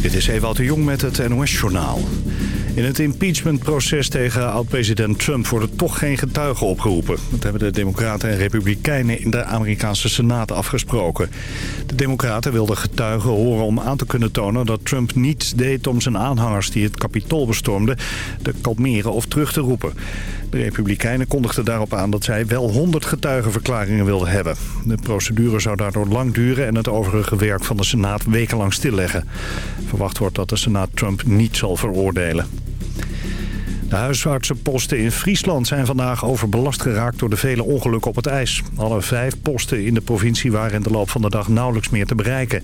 Dit is Ewout de Jong met het NOS-journaal. In het impeachmentproces tegen oud-president Trump worden toch geen getuigen opgeroepen. Dat hebben de Democraten en Republikeinen in de Amerikaanse Senaat afgesproken. De Democraten wilden getuigen horen om aan te kunnen tonen dat Trump niets deed om zijn aanhangers die het kapitool bestormden te kalmeren of terug te roepen. De Republikeinen kondigden daarop aan dat zij wel 100 getuigenverklaringen wilden hebben. De procedure zou daardoor lang duren en het overige werk van de Senaat wekenlang stilleggen. Verwacht wordt dat de Senaat Trump niet zal veroordelen. De huisartsenposten in Friesland zijn vandaag overbelast geraakt door de vele ongelukken op het ijs. Alle vijf posten in de provincie waren in de loop van de dag nauwelijks meer te bereiken.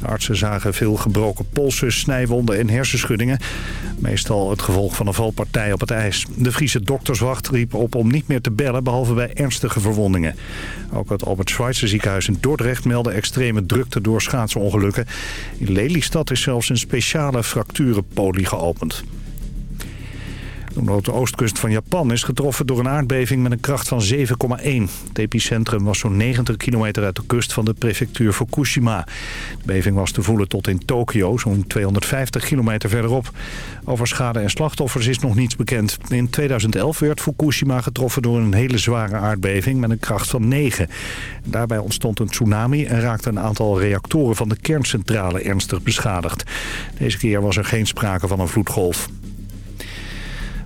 De artsen zagen veel gebroken polsen, snijwonden en hersenschuddingen. Meestal het gevolg van een valpartij op het ijs. De Friese dokterswacht riep op om niet meer te bellen, behalve bij ernstige verwondingen. Ook het Albert Schweitzer ziekenhuis in Dordrecht meldde extreme drukte door schaatsongelukken. In Lelystad is zelfs een speciale fracturenpolie geopend. De noordoostkust van Japan is getroffen door een aardbeving met een kracht van 7,1. Het epicentrum was zo'n 90 kilometer uit de kust van de prefectuur Fukushima. De beving was te voelen tot in Tokio, zo'n 250 kilometer verderop. Over schade en slachtoffers is nog niets bekend. In 2011 werd Fukushima getroffen door een hele zware aardbeving met een kracht van 9. Daarbij ontstond een tsunami en raakte een aantal reactoren van de kerncentrale ernstig beschadigd. Deze keer was er geen sprake van een vloedgolf.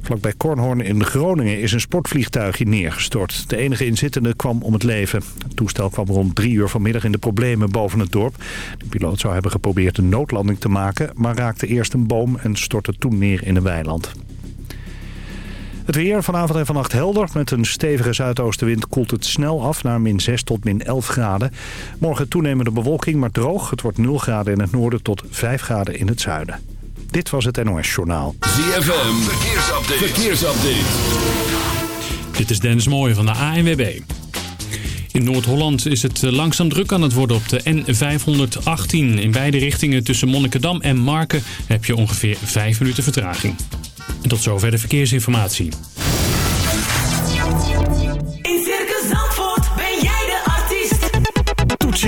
Vlakbij Kornhorn in Groningen is een sportvliegtuigje neergestort. De enige inzittende kwam om het leven. Het toestel kwam rond drie uur vanmiddag in de problemen boven het dorp. De piloot zou hebben geprobeerd een noodlanding te maken... maar raakte eerst een boom en stortte toen neer in een weiland. Het weer vanavond en vannacht helder. Met een stevige zuidoostenwind koelt het snel af naar min 6 tot min 11 graden. Morgen toenemende bewolking, maar droog. Het wordt 0 graden in het noorden tot 5 graden in het zuiden. Dit was het NOS Journaal. ZFM, verkeersupdate. verkeersupdate. Dit is Dennis Mooij van de ANWB. In Noord-Holland is het langzaam druk aan het worden op de N518. In beide richtingen tussen Monnikendam en Marken heb je ongeveer 5 minuten vertraging. En tot zover de verkeersinformatie.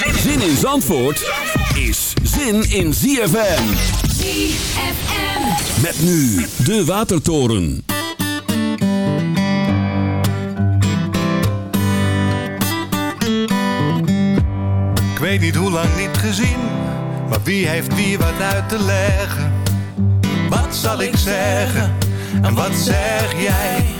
Zin in Zandvoort is zin in ZFM. ZFM. Met nu de Watertoren. Ik weet niet hoe lang niet gezien, maar wie heeft wie wat uit te leggen? Wat zal ik zeggen en wat zeg jij?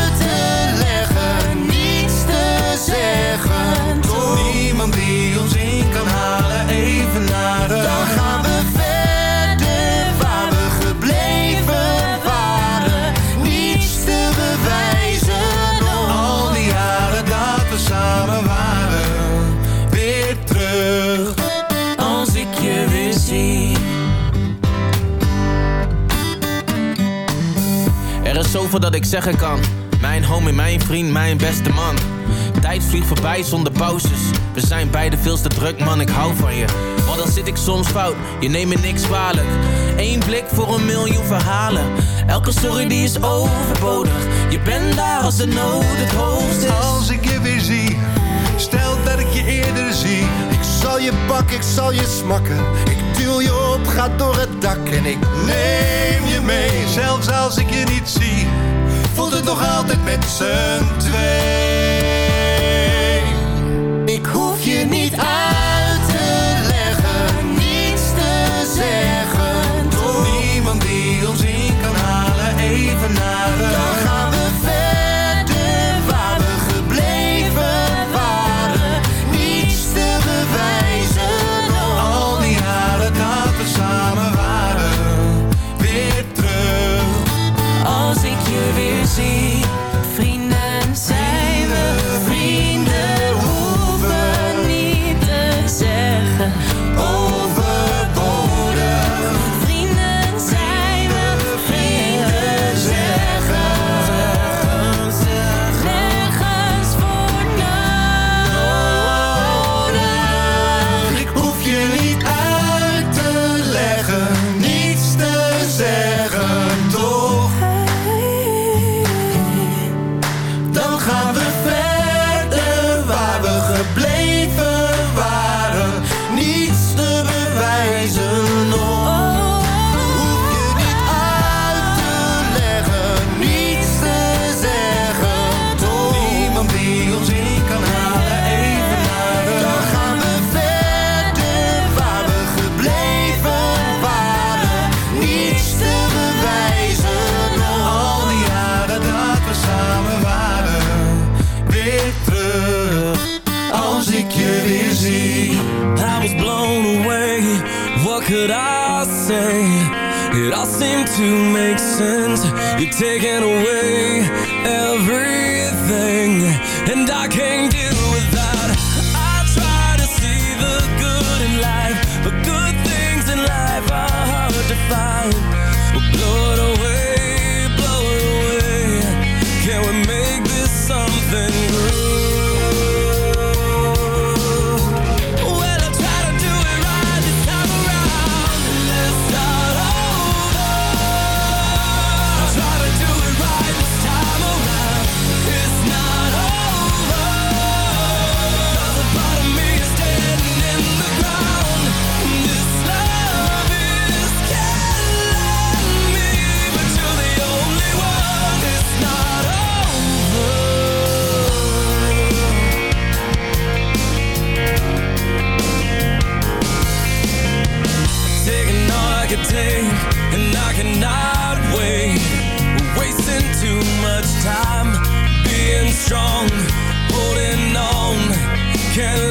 zeggen. Toch niemand die ons in kan halen, even naar Dan gaan we verder waar we gebleven waren. Niets te bewijzen, al die jaren dat we samen waren. Weer terug, als ik je weer zie. Er is zoveel dat ik zeggen kan. Mijn homie, mijn vriend, mijn beste man tijd vliegt voorbij zonder pauzes. We zijn beide veel te druk, man, ik hou van je. Maar dan zit ik soms fout, je neemt me niks kwalijk. Eén blik voor een miljoen verhalen. Elke sorry die is overbodig. Je bent daar als de nood het hoogst is. Als ik je weer zie, stel dat ik je eerder zie. Ik zal je pakken, ik zal je smakken. Ik duw je op, ga door het dak en ik neem je mee. Zelfs als ik je niet zie, voelt het nog altijd met z'n twee. You're taking away everything, and I can't. can't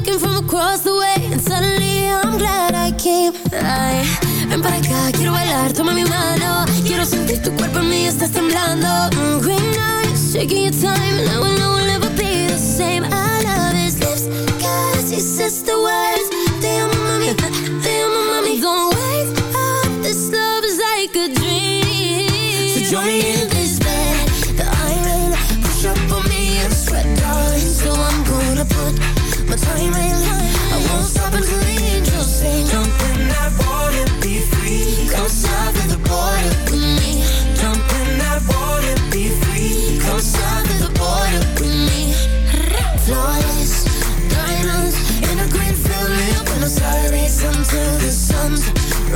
Looking from across the way, and suddenly I'm glad I came. Ay, ven para acá, quiero bailar, toma mi mano. Quiero sentir tu cuerpo en mí, estás temblando. Mm, green eyes, taking your time, and I will know we'll never be the same. I love his lips, cause he says the words. Te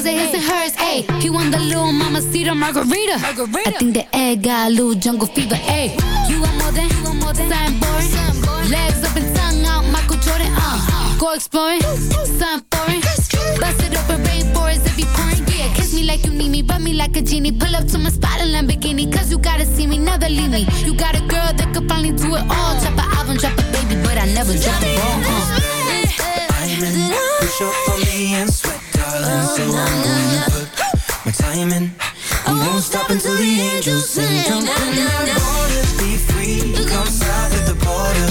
In my his and hers. Ayy, he want the little mama cedar margarita. I think the egg got a little jungle fever. Ayy, you want more than, you want more than something boring. Legs up and tongue out, Michael Jordan. Uh, go exploring, something foreign. Bust it open, rainforest if you pouring. Yeah, kiss me like you need me, rub me like a genie. Pull up to my spot in Lamborghini, cause you gotta see me, never leave me. You got a girl that could finally do it all. Drop an album, drop a baby, but I never drop a ball. Uh. Diamond, push up on me and sweat, darling. So I'm gonna put my time in. I won't stop until the angels sing. Jump in that water, be free. Come south of the border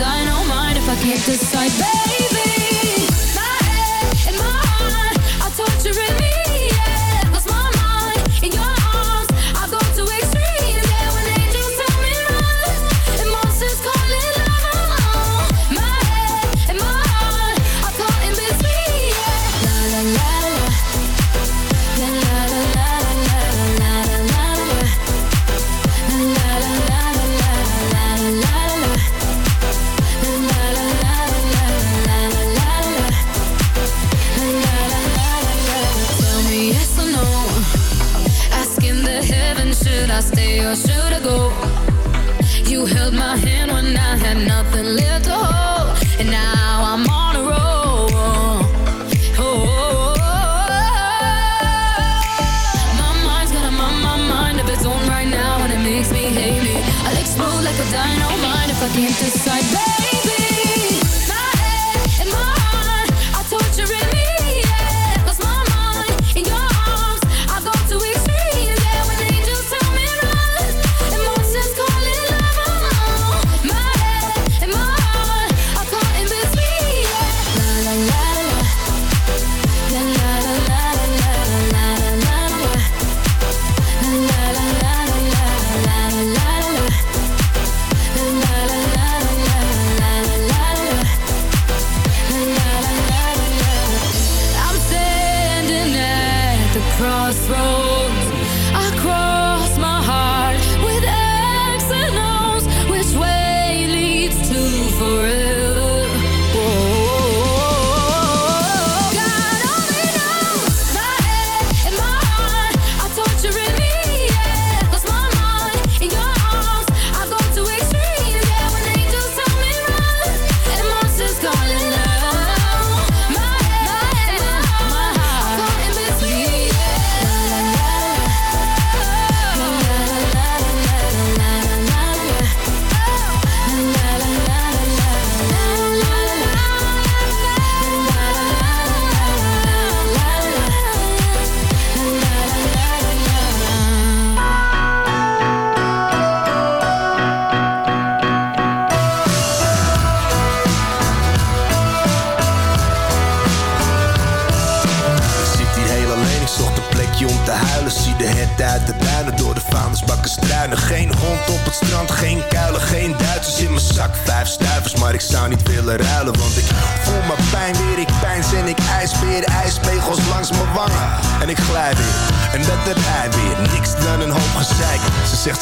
and I don't mind if I can't decide, baby.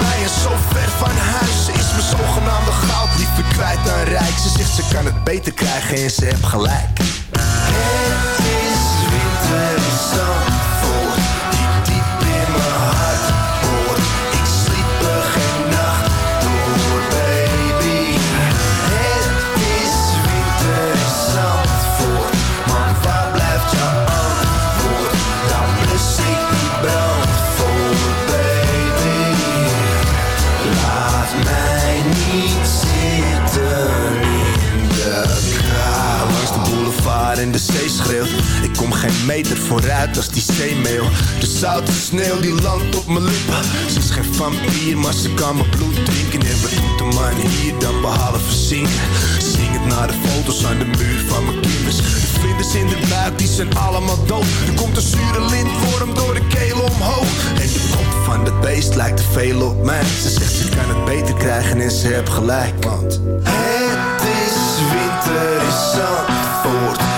Mij is zo ver van huis. Ze is mijn zogenaamde goud liever kwijt dan rijk Ze zegt ze kan het beter krijgen en ze heeft gelijk. Het is winter zo geen meter vooruit als die steenmeel. De zoute sneeuw die landt op mijn lippen. Ze is geen vampier, maar ze kan mijn bloed drinken. En we moeten de man hier dan behalve zingen? het naar de foto's aan de muur van mijn kinders. De vlinders in de buik, die zijn allemaal dood. Er komt een zure lintworm door de keel omhoog. En de kop van dat beest lijkt te veel op mij. Ze zegt ze kan het beter krijgen en ze heb gelijk. Want het is winter in Zandvoort.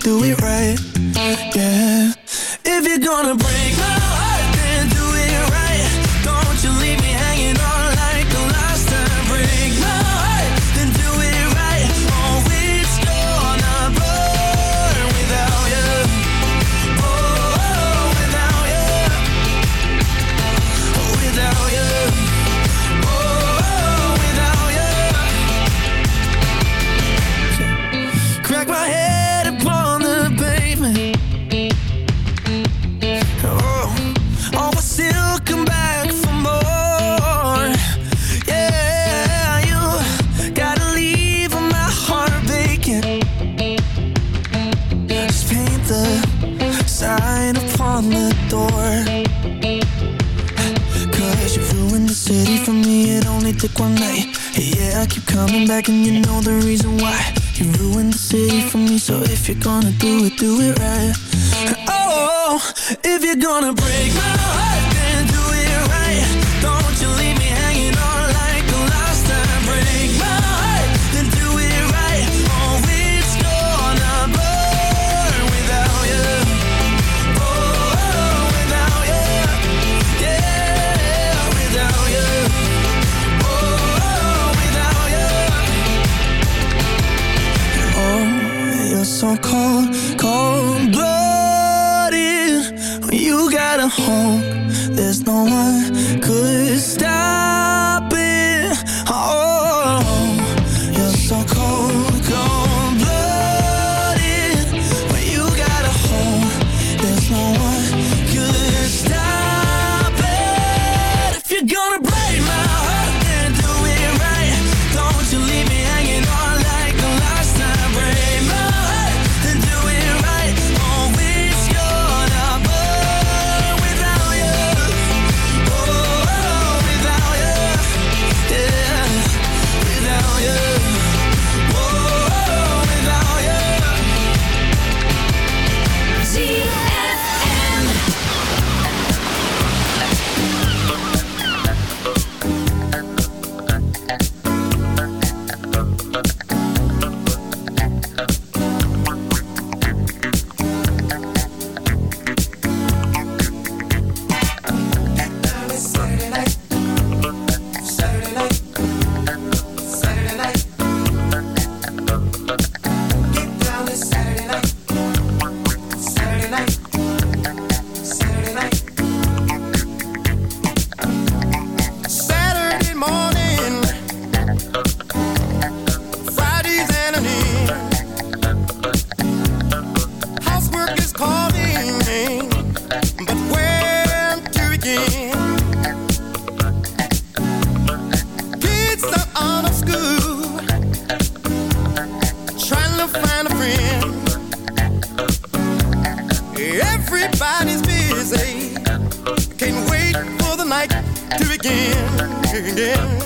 Do it, right. everybody's busy. Can't wait for the night to begin. begin.